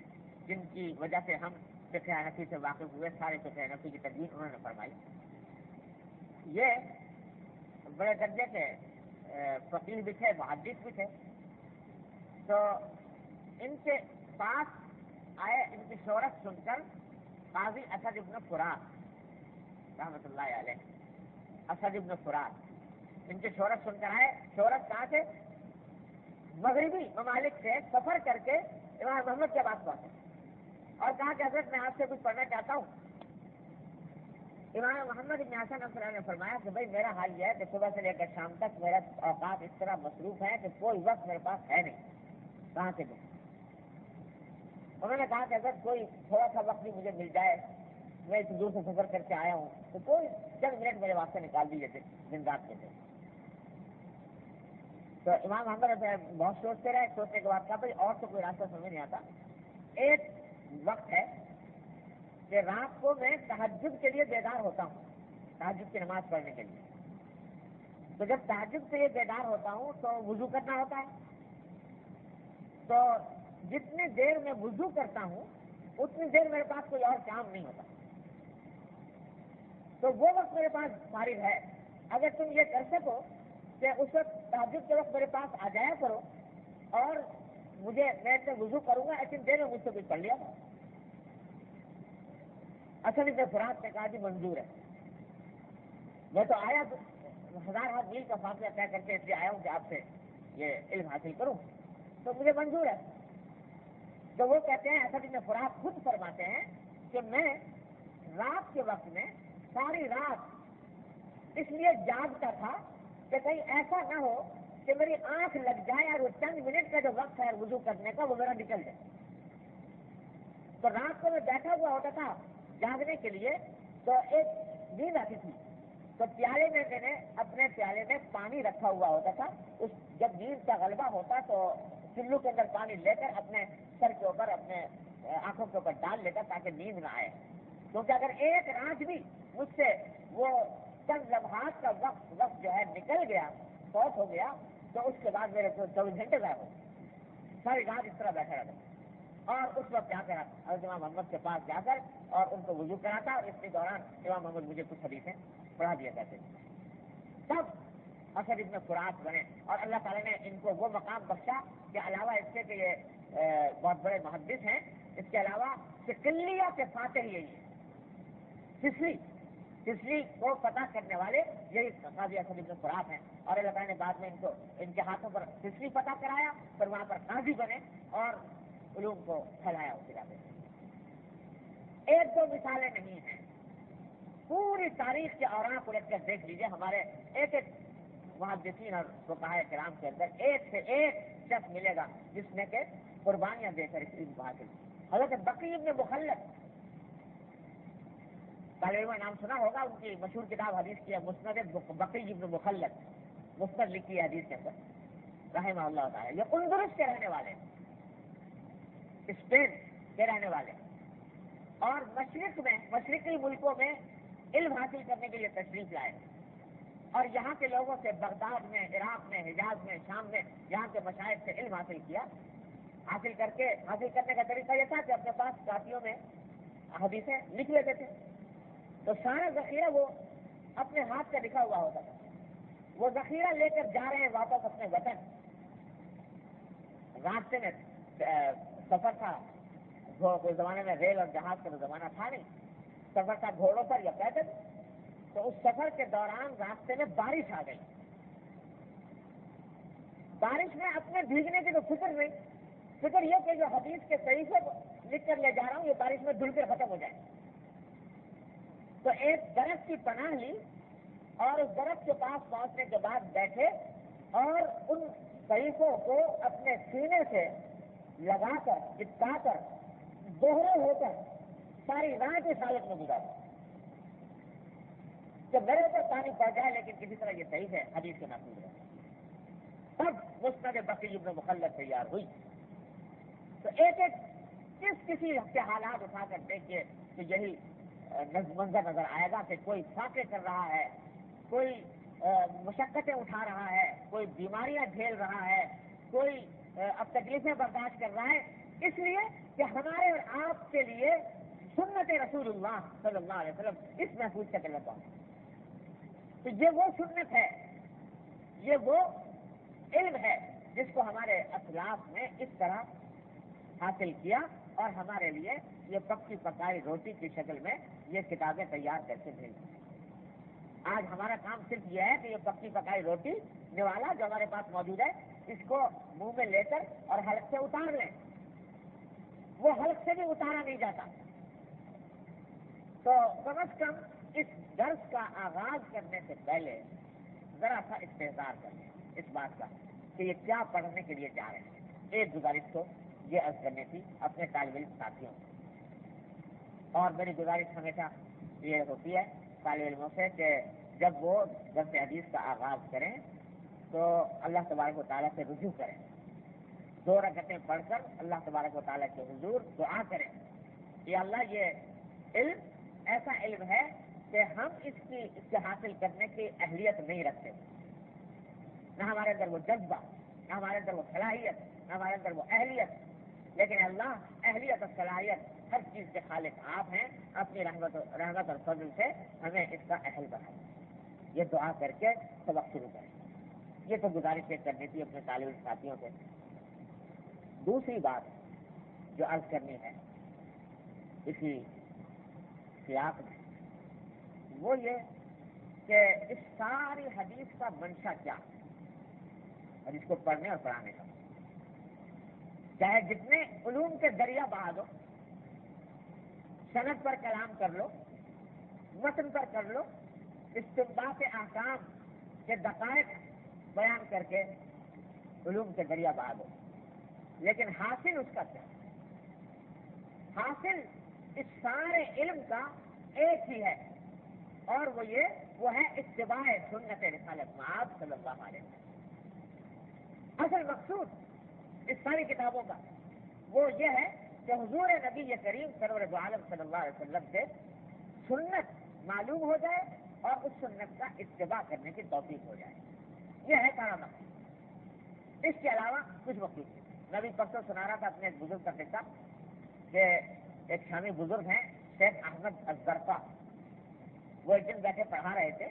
جن کی وجہ سے ہم فقہ نفی سے واقف ہوئے، سارے فقہ نفی کی تدبیر انہوں نے فرمائی۔ یہ بڑے درجے کے فقیر بھی تھے، محدث بھی تھے۔ تو ان کے پاس آئے ان کی شہرت سن کر قاضی اسد ابن فرات رحمۃ اللہ علیہ۔ اسد ابن فرات، ان کی شہرت سن کر آئے، شہرت کہاں سے؟ مغربی ممالک سے سفر کر کے امام محمد کے پاس پہنچے۔ اور کہا کہ حضرت، میں آپ سے کچھ پڑھنا چاہتا ہوں۔ امام محمد ابن حسن افسر نے فرمایا کہ بھائی، میرا حال یہ ہے کہ صبح سے لے کر شام تک میرا اوقات اس طرح مصروف ہے کہ کوئی وقت میرے پاس ہے نہیں۔ کہاں سے؟ دوں انہوں نے کہا کہ اگر کوئی تھوڑا سا وقت بھی مجھے مل جائے۔ میں اتنی دور سے سفر کر کے آیا ہوں تو کوئی چند منٹ میرے واسطے نکال دیجیے تھے، دن رات کے تھے تو امام محمد بہت سوچتے رہے، سوچنے کے بعد کہا، بھائی اور تو کوئی راستہ سمجھ نہیں آتا۔ ایک وقت ہے کہ رات کو میں تحجد کے لیے بیدار ہوتا ہوں تحجد کی نماز پڑھنے کے لیے۔ تو جب تحجد کے لیے بیدار ہوتا ہوں تو وضو کرنا ہوتا ہے۔ تو جتنی دیر میں وضو کرتا ہوں، اتنی دیر میرے پاس کوئی اور کام نہیں ہوتا۔ تو وہ وقت میرے پاس فارغ ہے۔ اگر تم یہ کر سکو کہ اس وقت تحجد کے وقت میرے پاس آ جایا کرو اور مجھے میں سے وضو کروں گا اتنی دیر میں مجھ سے کچھ پڑھ لیا اصل میں فرات نے کہا جی منظور ہے۔ میں تو آیا، ہزار ہاتھ میل کا فاصلہ طے کر کے اس لیے آیا ہوں کہ آپ سے یہ علم حاصل کروں۔ تو مجھے منظور ہے۔ تو وہ کہتے ہیں، اصل میں فرات خود فرماتے ہیں کہ میں رات کے وقت میں ساری رات۔ اس لیے جاگتا تھا کہ کہیں ایسا نہ ہو کہ میری آنکھ لگ جائے اور وہ چند منٹ کا جو وقت ہے وضو کرنے کا وہ میرا نکل جائے۔ تو رات کو میں بیٹھا ہوا ہوتا تھا جاگنے کے لیے، تو ایک نیند آتی تھی۔ تو پیالے میں میں نے اپنے پیالے میں پانی رکھا ہوا ہوتا تھا۔ اس جب نیند کا غلبہ ہوتا تو چلو کے اندر پانی لے کر اپنے سر کے اوپر، اپنے، آنکھوں کے اوپر ڈال لیتا تاکہ نیند نہ آئے۔ کیونکہ اگر ایک رات بھی مجھ سے وہ چند لمحات کا وقت وقت جو ہے نکل گیا، فوت ہو گیا، تو اس کے بعد میرے کو چوبیس گھنٹے غائب ہو ساری رات اس طرح بیٹھا رہتا اور اس وقت کیا کرا حضرت امام محمد کے پاس جا کر اور ان کو وضو کراتا اور اس کے دوران امام محمد مجھے کچھ حدیثیں پڑھا دیا کرتے تب اثر اس میں خوراک بنے اور اللہ تعالیٰ نے ان کو وہ مقام بخشا کہ علاوہ اس سے کہ یہ بہت بڑے محدث ہیں۔ اس کے علاوہ سکلیا کے فاتح یہی ہے سسری سسری کو پتہ کرنے والے یہی قاضی اصل ابن خوراک ہیں۔ اور اللہ تعالیٰ نے بعد میں ان کو ان کے ہاتھوں پر سسری پتہ کرایا پھر وہاں پر قاضی بنے اور علوم کو پھیلایا اس علاقے میں ایک دو مثالیں نہیں ہیں۔ پوری تاریخ کے اوراق کو لگ کر دیکھ لیجیے ہمارے ایک ایک محدثین اور فقہ کرام کے اندر ایک سے ایک شخص ملے گا جس نے کہ قربانیاں دے کر اس علم کو حاصل حضرت بقی ابن مخلت طالب نام سنا ہوگا، ان کی مشہور کتاب حدیث کی ہے، مسند بقی ابن مخلت مسند لکھی ہے حدیث کے اندر۔ رحمہ اللہ تعالیٰ۔ یہ اندرس کے رہنے والے اسپین کے رہنے والے اور مشرق میں، مشرقی ملکوں میں علم حاصل کرنے کے لیے تشریف لائے اور یہاں کے لوگوں سے بغداد میں، عراق میں، حجاز میں، شام میں یہاں کے مشاہد سے علم حاصل کیا۔ حاصل کر کے، حاصل کرنے کا طریقہ یہ تھا کہ اپنے پاس کاپیوں میں حدیثیں لکھ لیتے تھے۔ تو سارا ذخیرہ وہ اپنے ہاتھ کا لکھا ہوا ہوتا تھا وہ ذخیرہ لے کر جا رہے ہیں واپس اپنے وطن۔ راستے میں سفر تھا۔ کوئی زمانے میں ریل اور جہاز کا زمانہ تھا نہیں۔ سفر تھا گھوڑوں پر یا پیدل۔ تو اس سفر کے دوران راستے میں بارش آ گئی۔ بارش میں اپنے بھیگنے کی تو فکر نہیں۔ فکر یہ کہ جو حدیث کے طریقے کو لکھ کر لے جا رہا ہوں، یہ بارش میں دھل کر ختم ہو جائے۔ تو ایک درخت کی پناہ لی اور اس درخت کے پاس پہنچنے کے بعد بیٹھے اور ان طریقوں کو اپنے سینے سے لگا کر چپکا کر، دوہرے ہو کر ساری رات اس حالت میں گزارا کہ میرے اوپر پانی پڑ جائے لیکن کسی طرح یہ صحیح ہے، حدیث کے محفوظ ہے۔ تب مستد بقی ابن مخلت تیار ہوئی۔ تو ایک ایک کس کسی کے حالات اٹھا کر دیکھیے کہ یہی منظر نظر آئے گا کہ کوئی فاقے کر رہا ہے، کوئی مشقتیں اٹھا رہا ہے، کوئی بیماریاں جھیل رہا ہے، کوئی اب تکلیفیں برداشت کر رہا ہے۔ اس لیے کہ ہمارے اور آپ کے لیے سنت رسول اللہ صلی اللہ علیہ وسلم اس محفوظ کا طلبا تو یہ وہ سنت ہے، یہ وہ علم ہے جس کو ہمارے اسلاف نے اس طرح حاصل کیا۔ اور ہمارے لیے یہ پکی پکائی روٹی کی شکل میں یہ کتابیں تیار کر کے بھیجی آج ہمارا کام صرف یہ ہے کہ یہ پکی پکائی روٹی نوالا جو ہمارے پاس موجود ہے، اس کو منہ میں لے کر اور حلق سے اتار لیں۔ وہ حلق سے بھی اتارا نہیں جاتا۔ تو کم از کم اس درس کا آغاز کرنے سے پہلے ذرا سا استحصال کر لیں اس بات کا کہ یہ کیا پڑھنے کے لیے جا رہے ہیں۔ ایک گزارش تو یہ عرض کرنی تھی اپنے طالب علم ساتھیوں اور میری گزارش ہمیشہ یہ ہوتی ہے طالب علموں سے کہ جب وہ درس حدیث کا آغاز کریں تو اللہ تبارک و تعالیٰ سے رجوع کریں۔ دو رکعتیں پڑھ کر اللہ تبارک و تعالیٰ کے حضور دعا کریں۔ کہ اللہ یہ علم ایسا علم ہے کہ ہم اس کی اس کے حاصل کرنے کی اہلیت نہیں رکھتے۔ نہ ہمارے اندر وہ جذبہ، نہ ہمارے اندر وہ صلاحیت، نہ ہمارے اندر وہ اہلیت لیکن اللہ، اہلیت اور صلاحیت، ہر چیز کے خالق آپ ہیں، اپنی رحمت رحمت اور فضل سے ہمیں اس کا اہل بنائیں۔ یہ دعا کر کے سبق شروع کریں۔ یہ تو گزارش کرنی تھی اپنے طالب ساتھیوں سے۔ دوسری بات جو عرض کرنی ہے اسی سیاق میں، وہ یہ کہ اس ساری حدیث کا منشا کیا؟ اور اس کو پڑھنے اور پڑھانے کا۔ چاہے جتنے علوم کے دریا بہا دو، صنعت پر کلام کر لو متن پر کر لو استمبا کے احکام کے دقائق بیان کر کے علوم کے دریا بہا دو۔ لیکن حاصل اس کا کیا؟ حاصل اس سارے علم کا ایک ہی ہے، اور وہ یہ، وہ ہے اتباع سنت رسالت معاب صلی اللہ علیہ وسلم۔ اصل مقصود اس ساری کتابوں کا۔ وہ یہ ہے کہ حضور نبی یہ کریم سرور عالم صلی اللہ علیہ وسلم سے سنت معلوم ہو جائے اور اس سنت کا اتباع کرنے کی توفیق ہو جائے۔ یہ ہے سارا مقصد؟ اس کے علاوہ کچھ مقصود نبی پرسوں سنا رہا تھا اپنے ایک بزرگ کا قصہ کہ ایک شامی بزرگ ہیں، شیخ احمد ازرفا وہ ایک دن بیٹھے پڑھا رہے تھے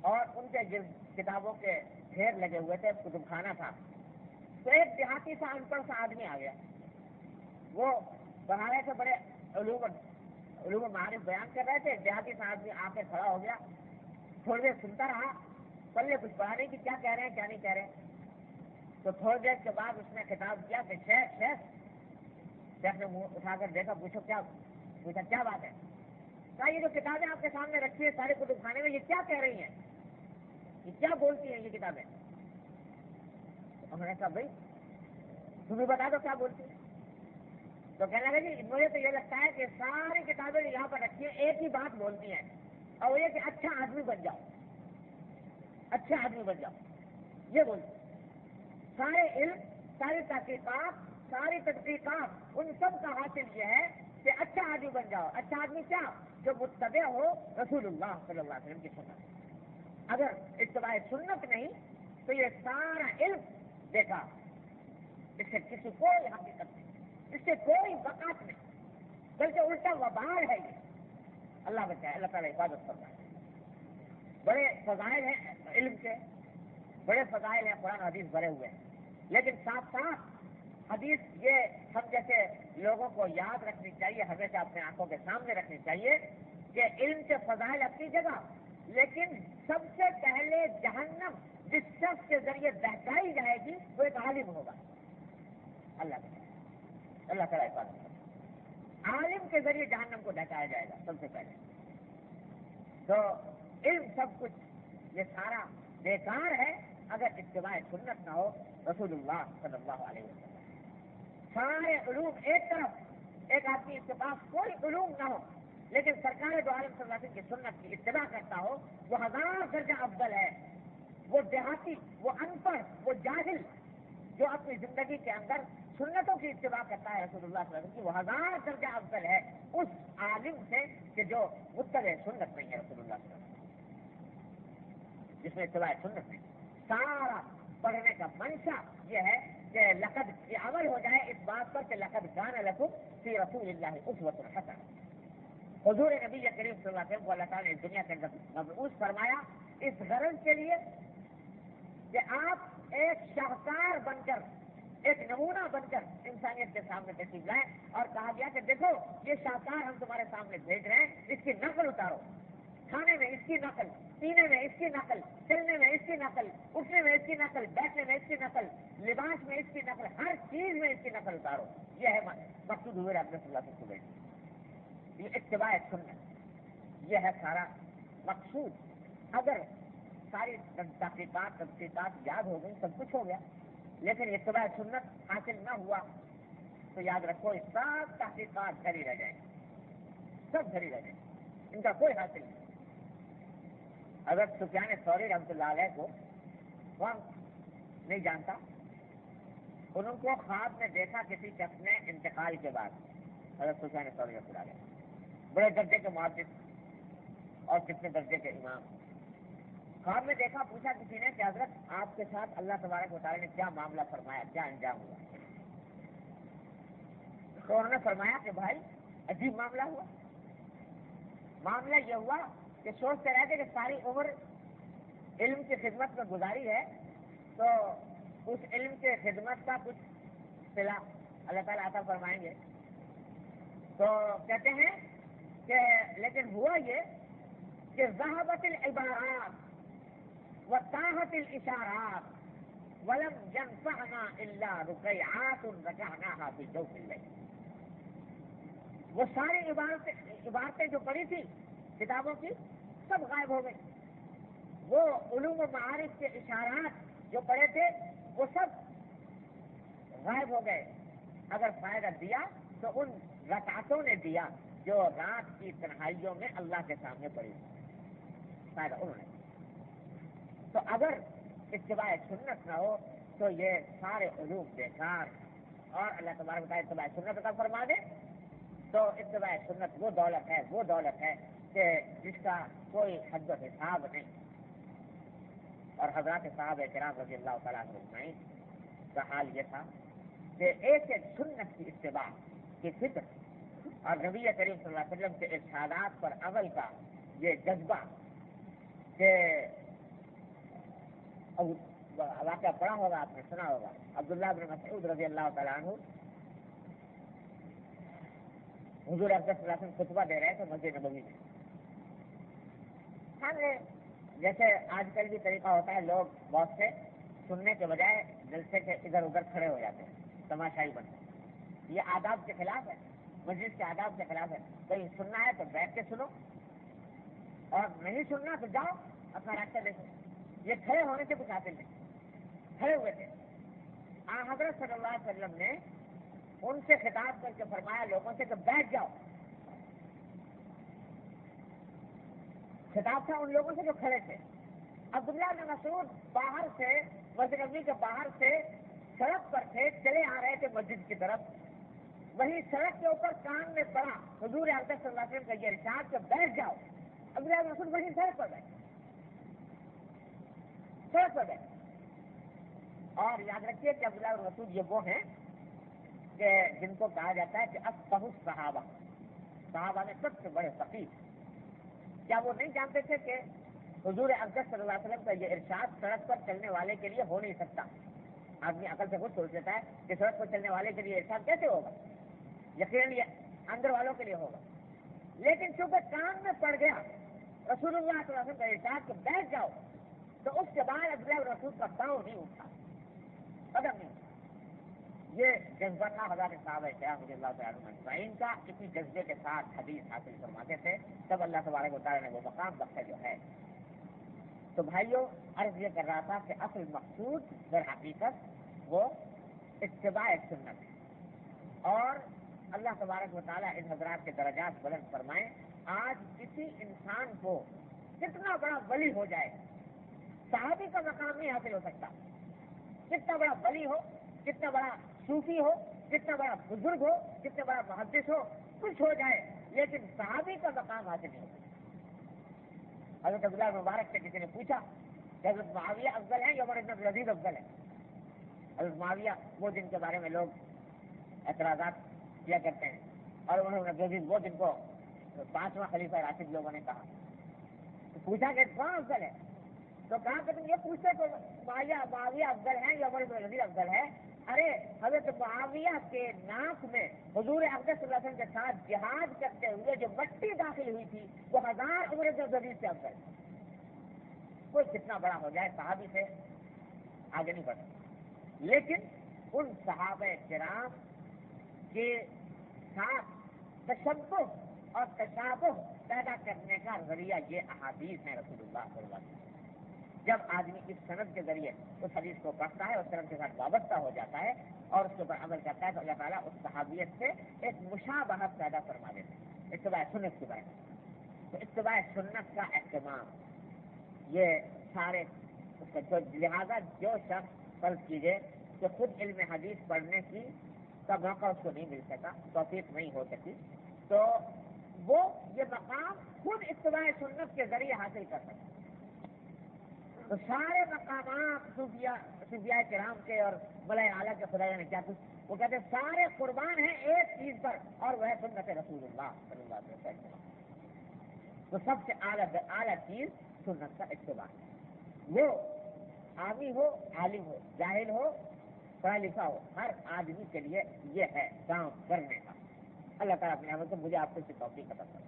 اور ان کے جن کتابوں کے ڈھیر لگے ہوئے تھے کتب خانہ تھا۔ ایک دیہاتی سا ان پڑھ سا آدمی آ گیا۔ وہ پڑھانے سے بڑے علوم علوم معارف بیان کر رہے تھے، دیہاتی صاحب بھی آ کے کھڑا ہو گیا۔ تھوڑی دیر سنتا رہا پہلے کچھ پڑھانے کی کیا کہہ رہے ہیں، کیا نہیں کہہ رہے۔ تو تھوڑی دیر کے بعد اس نے خطاب کیا کہ شیخ شیخ شیخ نے منہ اٹھا کر دیکھا، پوچھو کیا پوچھا کیا بات ہے؟ کہا، یہ جو کتابیں آپ کے سامنے رکھی ہے سارے کتب خانے میں، یہ کیا کہہ رہی ہیں؟ یہ کیا بولتی ہیں یہ کتابیں؟ انہوں نے کہا بھائی، تمہیں بتا دو کیا بولتی ہیں؟ تو کہنے لگا جی مجھے تو یہ لگتا ہے کہ ساری کتابیں یہاں پر رکھی ہیں، ایک ہی بات بولتی ہیں۔ اور وہ یہ کہ اچھا آدمی بن جاؤ۔ اچھا آدمی بن جاؤ۔ یہ بولتی سارے علم، ساری تحقیقات ساری تحقیقات ان سب کا حاصل یہ ہے کہ اچھا آدمی بن جاؤ۔ اچھا آدمی کیا؟ جو متبع ہو رسول اللہ صلی اللہ علیہ وسلم کی سنت۔ اگر اتباع سنت نہیں، تو یہ سارا علم دیکھا۔ اس سے کسی کوئی حقیقت نہیں۔ اس سے کوئی وقات نہیں۔ بلکہ الٹا وبال ہے یہ۔ اللہ بچائے، اللہ تعالیٰ حفاظت کرتا ہے بڑے فضائل ہیں علم کے۔ بڑے فضائل ہیں، قرآن حدیث بھرے ہوئے ہیں۔ لیکن ساتھ ساتھ حدیث یہ ہم جیسے لوگوں کو یاد رکھنی چاہیے، ہمیشہ اپنے آنکھوں کے سامنے رکھنی چاہیے کہ علم کے فضائل اپنی جگہ۔ لیکن سب سے پہلے جہنم جس شخص کے ذریعے بہتائی جائے گی، وہ ایک عالم ہوگا۔ اللہ کا اللہ تعالیٰ حفاظت عالم کے ذریعے جہنم کو ڈھکایا جائے گا، سب سے پہلے۔ تو علم سب کچھ، یہ سارا بیکار ہے، اگر اتباع سنت نہ ہو، رسول اللہ صلی اللہ علیہ وسلم۔ سارے علوم ایک طرف، ایک آدمی اس کے پاس کوئی علوم نہ ہو لیکن سرکار دو عالم صلی اللہ علیہ وسلم کی سنت کی اتباع کرتا ہو، وہ ہزار درجہ افضل ہے۔ وہ دیہاتی، وہ ان پڑھ وہ جاہل جو اپنی زندگی کے اندر سنتوں کی اتباع کرتا ہے رسول اللہ صلی اللہ علیہ وسلم کی، وہ ہزار درجہ افضل ہے۔ اس عالم سے کہ جو متبع سنت نہیں ہے رسول اللہ صلی اللہ علیہ وسلم جس میں اتباع سنت نہیں سارا پڑھنے کا منشا یہ ہے کہ لقد یہ عمل ہو جائے اس بات پر کہ لقد گان لکم فی رسول اللہ اس وقت حسن حضور نبی کریم صلی اللہ علیہ وسلم کو اللہ تعالیٰ نے دنیا کے اندر مبعوث فرمایا، اس غرض کے لیے کہ آپ ایک شاہکار بن کر، ایک نمونہ بن کر انسانیت کے سامنے تشریف لائیں اور کہا گیا کہ دیکھو، یہ شاہکار ہم تمہارے سامنے بھیج رہے ہیں، اس کی نقل اتارو۔ کھانے میں اس کی نقل، پینے میں اس کی نقل، چلنے میں اس کی نقل، اٹھنے میں اس کی نقل، بیٹھنے میں اس کی نقل، لباس میں اس کی نقل، ہر چیز میں اس کی نقل اتارو۔ یہ ہے مقصود ہوئے صلی اللہ کو یہ اتباع سنت۔ یہ ہے سارا مقصود۔ اگر ساری تحقیقات تحقیقات یاد ہو گئی سب کچھ ہو گیا، لیکن اتباع سنت حاصل نہ ہوا، تو یاد رکھو سب تحقیقات گھری رہ جائیں سب گھری رہ جائیں ان کا کوئی حاصل نہیں۔ اگر سفیان سوری رحمت اللہ علیہ کو کون نہیں جانتا، ان کو خواب میں دیکھا کسی شخص نے انتقال کے بعد اگر سفیان سوری رحمت اللہ علیہ۔ بڑے درجے کے معدد اور کتنے درجے کے امام خواب میں دیکھا، پوچھا کسی نے کہ حضرت آپ کے ساتھ اللہ تبارک تعالیٰ نے کیا معاملہ فرمایا، کیا انجام ہوا؟ تو انہوں نے فرمایا کہ بھائی، عجیب معاملہ ہوا۔ معاملہ یہ ہوا کہ سوچتے رہتے کہ ساری عمر علم کی خدمت میں گزاری ہے، تو اس علم کے خدمت کا کچھ سلا اللہ تعالیٰ عطا فرمائیں گے۔ تو کہتے ہیں کہ لیکن ہوا یہ کہ ذہبت العبارات و طاحت الاشارات ولم جنفعنا الا رقیعات رجعناها في جوف الليل. وہ ساری عبارتیں عبارتیں جو پڑھی تھی کتابوں کی سب غائب ہو گئی۔ وہ علوم و معارف کے اشارات جو پڑھے تھے وہ سب غائب ہو گئے۔ اگر فائدہ دیا تو ان رکعتوں نے دیا۔ جو رات کی تنہائیوں میں اللہ کے سامنے پڑی فائدہ انہوں نے۔ تو اگر اتباع سنت نہ ہو، تو یہ سارے علوم بیکار۔ اور اللہ تبارک بتائے اتباع سنت کا فرما دے۔ تو اتباع سنت وہ دولت ہے، وہ دولت ہے کہ جس کا کوئی حد و حساب نہیں۔ اور حضرات صاحب کرام رضی اللہ تعالیٰ عنہ کا حال یہ تھا کہ ایک ایک سنت کی اتباع کی فکر اور نبی کریم صلی اللہ علیہ وسلم کے ارشادات پر عمل کا یہ جذبہ کہ واقعہ پڑا ہوگا، آپ نے سنا ہوگا۔ عبداللہ بن مسعود رضی اللہ تعالیٰ عنہ حضور صلی اللہ علیہ وسلم خطبہ دے رہے تھے مسجد نبوی میں۔ ہم نے جیسے آج کل بھی طریقہ ہوتا ہے، لوگ بہت سے سننے کے بجائے جلسے کے ادھر ادھر کھڑے ہو جاتے ہیں، تماشائی بنتے ہیں۔ یہ آداب کے خلاف ہے۔ مسجد کے آداب کے خلاف ہے۔ کہیں سننا ہے تو بیٹھ کے سنو۔ اور نہیں سننا تو جاؤ، اپنا راستہ دیکھو۔ یہ کھڑے ہونے سے کچھ حاصل نہیں کھڑے ہوئے تھے۔ آ، حضرت صلی اللہ علیہ وسلم نے ان سے خطاب کر کے فرمایا لوگوں سے کہ بیٹھ جاؤ۔ خطاب تھا ان لوگوں سے جو کھڑے تھے۔ عبداللہ بن مسعود باہر سے مسجد نبی کے باہر سے سڑک پر تھے، چلے آ رہے تھے مسجد کی طرف۔ وہی سڑک کے اوپر کان میں پڑا۔ حضور صلی اللہ علیہ وسلم کا یہ ارشاد کہ بیٹھ جاؤ۔ عبداللہ بن مسعود وہی سڑک پر بیٹھے۔ سڑک پر بیٹھے۔ اور یاد رکھیے کہ عبداللہ بن مسعود یہ وہ ہیں کہ جن کو کہا جاتا ہے کہ اب بہت صحابہ صحابہ میں سب سے بڑے فقیر۔ کیا وہ نہیں جانتے تھے کہ حضور اقدس صلی اللہ علیہ وسلم کا یہ ارشاد سڑک پر چلنے والے کے لیے ہو نہیں سکتا؟ آدمی عقل سے خود سوچ لیتا ہے کہ سڑک پر چلنے والے کے لیے ارشاد کیسے ہوگا؟ یقیناً اندر والوں کے لیے ہوگا۔ لیکن چونکہ کام میں پڑ گیا، رسول اللہ صلی اللہ علیہ وسلم کا ارشاد کہ بیٹھ جاؤ، تو اس کے بعد ابراہ رسول کا پاؤں نہیں اٹھا۔ قدم نہیں یہ جذبہ تھا حضرت صاحب ہے مجھے اللہ تعالیٰ ان کا۔ کسی جذبے کے ساتھ حدیث حاصل فرماتے تھے۔ تب اللہ تبارک تعالیٰ نے وہ مقام بخشا جو ہے۔ تو بھائیوں عرض یہ کر رہا تھا کہ اصل مقصود در حقیقت وہ اتباع سنت ہے۔ اور اللہ تبارک و تعالیٰ ان حضرات کے درجات بلند فرمائیں، آج کسی انسان کو کتنا بڑا بلی ہو جائے، صحابی کا مقام نہیں حاصل ہو سکتا۔ کتنا بڑا بلی ہو، کتنا بڑا صوفی ہو، کتنا بڑا بزرگ ہو، کتنا بڑا محدث ہو، کچھ ہو جائے، لیکن صحابی کا مقام حاصل نہیں ہوتا حضرت عبداللہ مبارک سے کسی نے پوچھا کہ حضرت معاویہ افضل ہے یا ابن لذیذ افضل ہے حضرت معاویہ وہ جن کے بارے میں لوگ اعتراضات کیا کرتے ہیں۔ اور انہوں نے لذیذ وہ جن کو پانچواں خلیفہ راشد لوگوں نے کہا۔ تو پوچھا کہ کون افضل ہے؟ تو کہا کہ تم یہ پوچھتے تو معاویہ افضل ہے یا ابن لذیذ افضل ہے ارے، حضرت معاویہ کے ناک میں حضور صلی اللہ علیہ وسلم کے ساتھ جہاد کرتے ہوئے جو مٹی داخل ہوئی تھی، وہ ہزار عمر زمین سے افضل۔ کوئی کتنا بڑا ہو جائے صحابی سے؟ آگے نہیں بڑھتا۔ لیکن ان صحابہ کرام کے ساتھ تشدد اور تشابہ پیدا کرنے کا ذریعہ یہ احادیث ہے رسول اللہ صلی اللہ علیہ وسلم۔ جب آدمی اس صنعت کے ذریعے اس حدیث کو پڑھتا ہے، اس صنعت کے ساتھ وابستہ ہو جاتا ہے اور اس کے اوپر عمل کرتا ہے، تو اللہ تعالیٰ اس صحابیت سے ایک مشابہت پیدا فرما دیتے ہیں اتباع سنت کے بارے میں تو اتباع سنت کا اہتمام، یہ سارے لہٰذا جو شخص فرض کیجیے کہ خود علم حدیث پڑھنے کی کا موقع اس کو نہیں مل سکا، توفیق نہیں ہو سکی۔ تو وہ یہ مقام خود اتباع سنت کے ذریعے حاصل کر سکتا تو سارے مقامات صوفیاء کرام کے اور ملائے اعلیٰ کے خدا نے کیا کچھ وہ کہتے ہیں سارے قربان ہیں ایک چیز پر اور وہ ہے سنت رسول اللہ صلی اللہ علیہ وسلم۔ تو سب سے اعلیٰ اعلیٰ چیز سنت کا اتباع وہ عامی ہو، عالم ہو، جاہل ہو پڑھا ہو، ہر آدمی کے لیے یہ ہے کام کرنے کا اللہ تعالیٰ اپنے عمل کو مجھے آپ سے توفیق ختم کر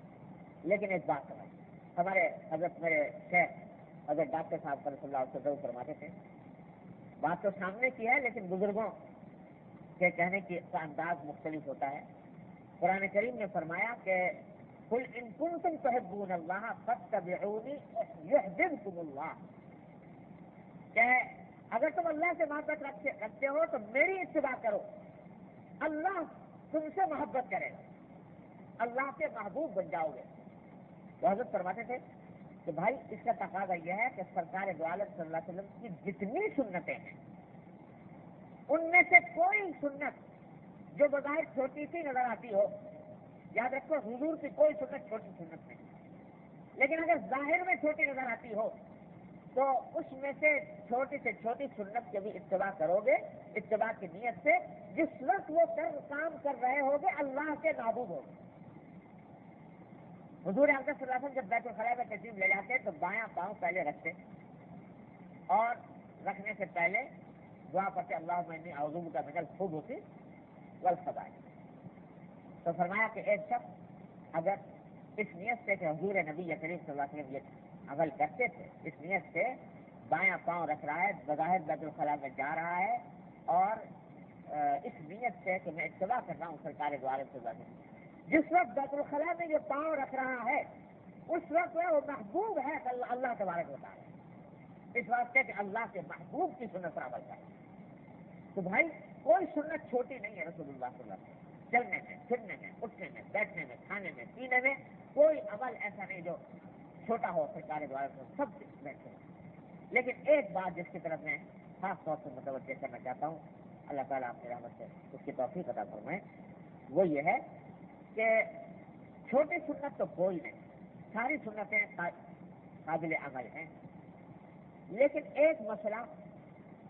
لیکن ایک بات سمجھ، ہمارے حضرت میرے شیخ حضرت ڈاکٹر صاحب صلی اللہ علیہ وسلم فرماتے تھے، بات تو سامنے کی ہے، لیکن بزرگوں کے کہنے کی کا انداز مختلف ہوتا ہے۔ قرآن کریم نے فرمایا کہ کل ان کن تم تحبون اللہ فتبعونی اللہ۔ کہ اگر تم اللہ سے محبت رکھتے رکھتے ہو تو میری اتباع کرو۔ اللہ تم سے محبت کرے گا۔ اللہ کے محبوب بن جاؤ گے۔ حضرت فرماتے تھے کہ بھائی، اس کا تقاضا یہ ہے کہ سرکار دعالت صلی اللہ علیہ وسلم کی جتنی سنتیں ہیں، ان میں سے کوئی سنت جو بظاہر چھوٹی سی نظر آتی ہو، یاد رکھو، حضور کی کوئی سنت چھوٹی سنت نہیں۔ لیکن اگر ظاہر میں چھوٹی نظر آتی ہو تو اس میں سے چھوٹی سے چھوٹی سنت کے بھی اتباع کرو گے، اتباع کی نیت سے جس وقت وہ کر کام کر رہے ہوگے اللہ کے نابود ہوگے حضور صلی اللہ علیہ وسلم جب بیت الخلاء میں تشریف لے جاتے تو بایاں پاؤں پہلے رکھتے اور رکھنے سے پہلے دعا پڑھتے اللہ میں عظوم کا نقل خوب ہوتی ول تو فرمایا کہ ایک شخص، اگر اس نیت سے کہ حضور نبی یا کریم صلی اللہ علیہ وسلم یہ عمل کرتے تھے۔ اس نیت سے بایاں پاؤں رکھ رہا ہے، بظاہر بیت الخلاء میں جا رہا ہے اور اس نیت سے کہ میں اتباع کر رہا ہوں سرکار دوارے سے جس وقت بیت الخلاء میں یہ پاؤں رکھ رہا ہے، اس وقت وہ محبوب ہے اللہ تبارک ہوتا ہے اس واسطے کہ اللہ کے محبوب کی سنت عمل کرے۔ تو بھائی، کوئی سنت چھوٹی نہیں ہے رسول اللہ صلی اللہ علیہ وسلم۔ چلنے میں، پھرنے میں، اٹھنے میں، بیٹھنے میں، کھانے میں، پینے میں کوئی عمل ایسا نہیں جو چھوٹا ہو سرکار دوارے سب بیٹھے لیکن ایک بات جس کی طرف میں خاص طور سے متوجہ کرنا چاہتا ہوں، اللہ تعالیٰ آپ کی رحمت سے اس کی توفیق ادا فرمائیں وہ یہ ہے کہ چھوٹی سنت تو کوئی نہیں، ساری سنتیں قابل عمل ہیں۔ لیکن ایک مسئلہ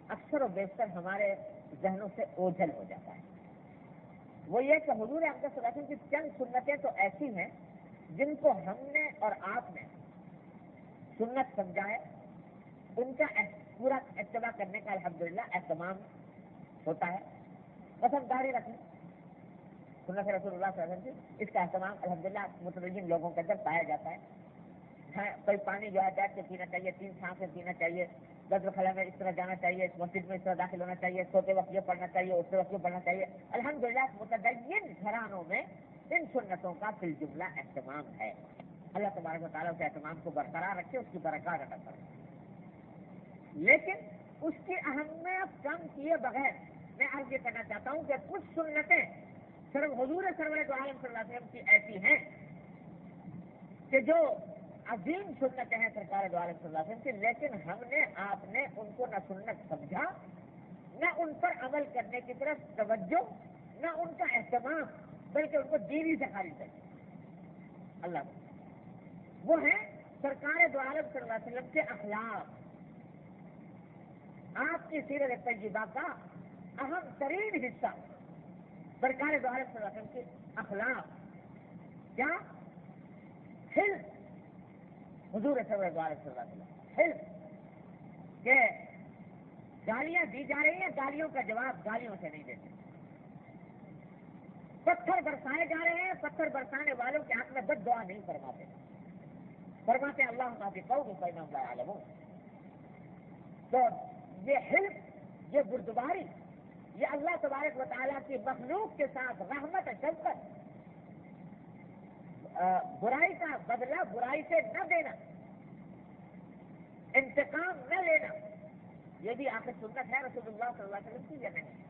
اکثر و بیشتر ہمارے ذہنوں سے اوجھل ہو جاتا ہے۔ وہ یہ کہ حضور اقدس وسلم کی چند سنتیں تو ایسی ہیں جن کو ہم نے اور آپ نے سنت سمجھا ہے ان کا پورا اتباع کرنے کا الحمدللہ اہتمام ہوتا ہے۔ پسند داری رکھیں۔ سنت رسول اللہ صلی اللہ علیہ وسلم اس کا اہتمام الحمدللہ مترجم لوگوں کے اندر پایا جاتا ہے۔ ہاں، کوئی پانی جو ہے بیٹھ کے پینا چاہیے تین سانس سے پینا چاہیے بدر خلا میں اس طرح جانا چاہیے اس مسجد میں اس طرح داخل ہونا چاہیے سوتے وقت یہ پڑھنا چاہیے اس وقت یہ پڑھنا چاہیے۔ الحمد للہ متدین گھرانوں میں ان سنتوں کا فل جملہ اہتمام ہے۔ اللہ تبارک و تعالیٰ کے اہتمام کو برقرار رکھے، اس کی برکات ادا کرے لیکن اس کی اہمیت کم کیے بغیر میں عرض یہ کرنا چاہتا ہوں کہ کچھ سنتیں صرف حضور سرور عالم صلی اللہ علیہ وسلم کی ایسی ہیں کہ جو عظیم سنتیں ہیں سرکار دو عالم صلی اللہ علیہ وسلم کی، لیکن ہم نے، آپ نے ان کو نہ سنت سمجھا، نہ ان پر عمل کرنے کی طرف توجہ، نہ ان کا اہتمام، بلکہ ان کو دیوی سے خالی کر اللہ وہ ہیں سرکار دو عالم صلی اللہ علیہ وسلم کے اخلاق۔ آپ کی سیرت تجربہ کا اہم ترین حصہ سرکار دوارے صلی اللہ علیہ وسلم کے اخلاق۔ کیا؟ حل حضور صلی اللہ علیہ وسلم۔ حل کہ گالیاں دی جا رہی ہیں، گالیوں کا جواب گالیوں سے نہیں دیتے۔ پتھر برسائے جا رہے ہیں، پتھر برسانے والوں کے ہاتھ میں بد دعا نہیں فرماتے۔ فرماتے اللہ معافی کہو گے کوئی تو یہ حلف، یہ بردباری، یہ اللہ تبارک و تعالیٰ کی مخلوق کے ساتھ رحمت، شفقت برائی کا بدلہ، برائی سے نہ دینا، انتقام نہ لینا، یہ بھی آخر سنت ہے رسول اللہ صلی اللہ علیہ وسلم کی نہیں۔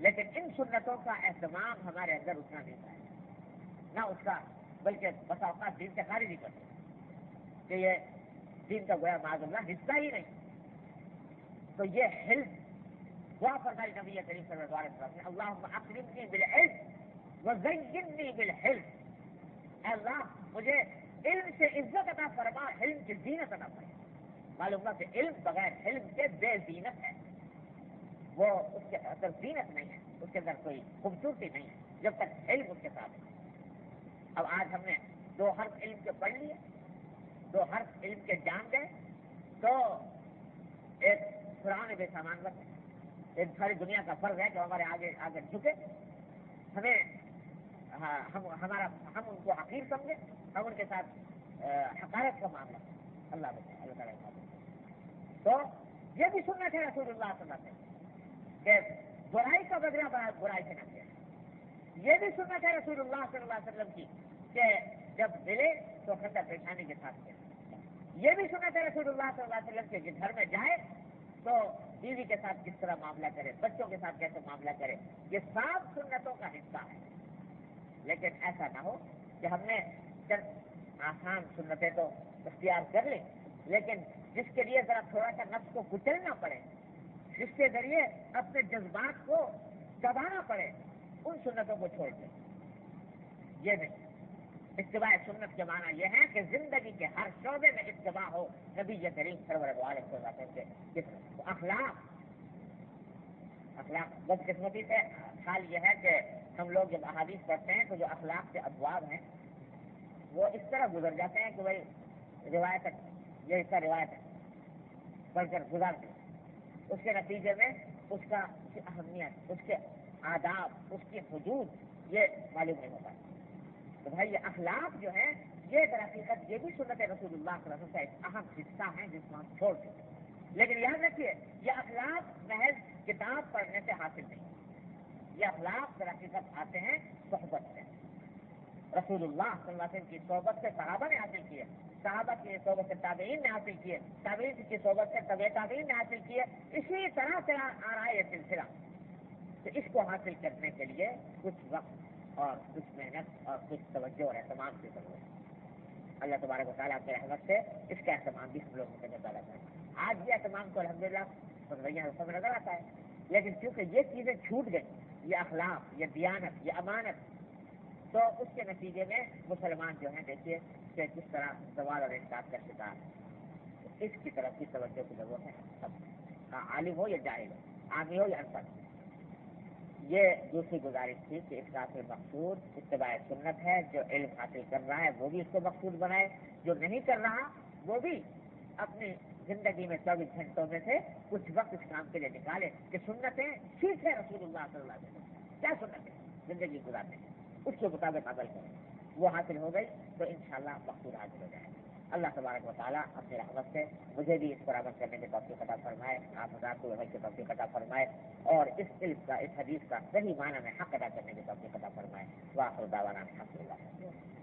لیکن ان سنتوں کا اہتمام ہمارے اندر اتنا نہیں پائے نہ اس کا، بلکہ بس اوقات دین سے خارج نہیں کرتے۔ کہ یہ دین کا گویا معذ اللہ حصہ ہی نہیں۔ تو یہ ہلف دعا فرمائی نبی کریم صلی اللہ علیہ وسلم اللہ اکرمنی بالعلم وزینی بالحلم اے اللہ، مجھے علم سے عزت عطا فرما، علم کی زینت عطا فرما۔ معلوم کہ علم بغیر علم کے بے زینت ہے۔ وہ اس کے اندر زینت نہیں ہے، اس کے اندر کوئی خوبصورتی نہیں ہے، جب تک علم اس کے ساتھ ہے۔ اب آج ہم نے دو حرف علم کے پڑھ لیے۔ دو حرف علم کے جان گئے تو ایک قرآن بے سامان بن ایک ساری دنیا کا فرض ہے کہ ہمارے آگے آگے جھکے۔ ہمیں ہاں، ہم ہمارا ہم ان کو حقیر سمجھے ہم ان کے ساتھ حقارت کا معاملہ۔ اللہ اللہ تعالیٰ تو یہ بھی سننا تھا رسول اللہ صلی اللہ علیہ وسلم کہ برائی کا بدلا برائی سے نہ کیا یہ بھی سننا تھا رسول اللہ صلی اللہ علیہ وسلم کی کہ جب ملے تو خطر پریشانی کے ساتھ کیا یہ بھی سننا تھا رسول اللہ صلی اللہ علیہ وسلم کے گھر میں جائے تو بیوی کے ساتھ کس طرح معاملہ کرے، بچوں کے ساتھ کیسے معاملہ کرے، یہ سات سنتوں کا حصہ ہے۔ لیکن ایسا نہ ہو کہ ہم نے چند آسان سنتیں تو اختیار کر لیں لیکن جس کے لیے ذرا تھوڑا سا نفس کو کچلنا پڑے، جس کے ذریعے اپنے جذبات کو دبانا پڑے، ان سنتوں کو چھوڑ دیں۔ یہ نہیں۔ اتباع سنت کے معنی یہ ہے کہ زندگی کے ہر شعبے میں اتباع ہو، نبی یہ کریم سرور والے کے اخلاق اخلاق بدقسمتی سے حال یہ ہے کہ ہم لوگ جب احادیث پڑھتے ہیں تو جو اخلاق کے ابواب ہیں، وہ اس طرح گزر جاتے ہیں کہ بھائی روایت یہ اس کا روایت ہے، پڑھ کر گزار دیں۔ اس کے نتیجے میں اس کا اس کی اہمیت، اس کے آداب، اس کی حدود یہ معلوم نہیں ہوتا۔ تو بھائی یہ اخلاق جو ہے یہ در حقیقت یہ بھی سنت رسول اللہ صلی اللہ علیہ وسلم کا ایک اہم حصہ ہے جس کو ہم چھوڑ سکتے لیکن یاد رکھیے، یہ اخلاق محض کتاب پڑھنے سے حاصل نہیں۔ یہ اخلاق در حقیقت آتے ہیں صحبت سے۔ رسول اللہ صلی اللہ علیہ وسلم کی صحبت سے صحابہ نے حاصل کیے، صحابہ کی صحبت سے تابعین نے حاصل کیے، تابعین کی صحبت سے طبع تابعین نے حاصل کیے۔ اسی طرح سے آ رہا ہے یہ سلسلہ۔ تو اس کو حاصل کرنے کے لیے کچھ وقت اور کچھ محنت اور کچھ توجہ اور اہتمام کی ضرورت ہے اللہ تبارک و تعالیٰ کے رحمت سے اس کا اہتمام بھی ہم لوگوں کو نظر آتا ہے آج بھی اہتمام کو الحمد للہ سب نظر آتا ہے لیکن کیونکہ یہ چیزیں چھوٹ گئی یہ اخلاق، یہ دیانت، یہ امانت، تو اس کے نتیجے میں مسلمان جو ہیں، دیکھیے کہ کس طرح سوال اور احساس کا شکار ہے اس کی طرف کی توجہ کی ضرورت ہے۔ سب ہاں، عالم ہو یا جائے گا عامی ہو یا انپڑھ یہ دوسری گزارش تھی کہ اس کا مقصود اتباع سنت ہے، جو علم حاصل کر رہا ہے، وہ بھی اس کو مقصود بنائے۔ جو نہیں کر رہا، وہ بھی اپنی زندگی میں چوبیس گھنٹوں میں سے کچھ وقت اس کام کے لیے نکالے کہ سنتیں ٹھیک ہے رسول اللہ صلی اللہ علیہ وسلم۔ کیا سنتیں؟ زندگی گزارنے اس کے مطابق عمل کریں۔ وہ حاصل ہو گئی تو انشاءاللہ شاء مقصود حاصل ہو جائے گا۔ اللہ تبارک و تعالیٰ اپنے رحمت سے مجھے بھی اس پر عمل کرنے کے توفیق عطا فرمائے، آپ حضرات کو عمل کے توفیق عطا فرمائے، اور اس علم کا، اس حدیث کا صحیح معنی میں حق ادا کرنے کے توفیق عطا فرمائے۔ واخر دعوانا الحمد للہ